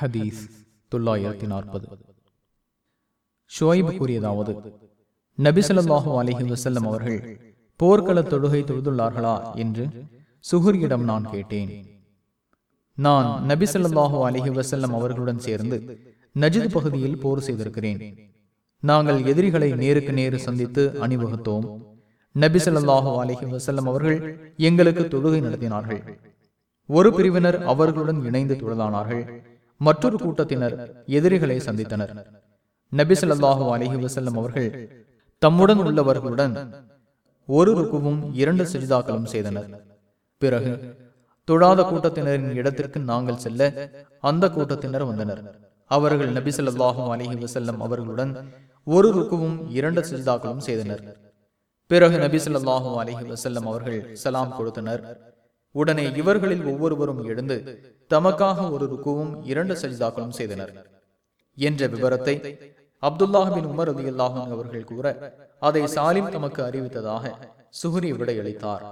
ஹதீஸ் தொள்ளாயிரத்தி நாற்பது. ஷோய்பு கூறியதாவது நபிசல்லாஹு அலஹி வசல்லம் அவர்கள் போர்க்கள தொழுகை தொழுதுள்ளார்களா என்று சுகுரியிடம் நான் கேட்டேன். நான் நபிசல்லாஹு அலஹி வசல்லம் அவர்களுடன் சேர்ந்து நஜித் பகுதியில் போர் செய்திருக்கிறேன். நாங்கள் எதிரிகளை நேருக்கு நேரு சந்தித்து அணிவகுத்தோம். நபிசல்லாஹு அலஹி வசல்லம் அவர்கள் எங்களுக்கு தொழுகை நடத்தினார்கள். ஒரு பிரிவினர் அவர்களுடன் இணைந்து தொழுதானார்கள். மற்றொரு கூட்டத்தினர் எதிரிகளை சந்தித்தனர். நபிசல்லாஹு அலஹி வசல்லம் அவர்கள் தம்முடன் உள்ளவர்களுடன் ஒரு ருக்குவும் இரண்டு சிஜிதாக்களும் செய்தனர். பிறகு தொழாத கூட்டத்தினரின் இடத்திற்கு நாங்கள் செல்ல அந்த கூட்டத்தினர் வந்தனர். அவர்கள் நபிசல்லாஹும் அலஹி வசல்லம் அவர்களுடன் ஒரு ருக்குவும் இரண்டு சிஜிதாக்களும் செய்தனர். பிறகு நபிசல்லாஹும் அலஹி வசல்லம் அவர்கள் சலாம் கொடுத்தனர். உடனே இவர்களில் ஒவ்வொருவரும் எழுந்து தமக்காக ஒரு ருக்குவும் இரண்டு சஜிதாக்களும் செய்தனர். என்ற விவரத்தை அப்துல்லாஹின் உமர் அலி அல்லாஹன் அவர்கள் கூற அதை சாலிம் தமக்கு அறிவித்ததாக சுஹரி விடையளித்தார்.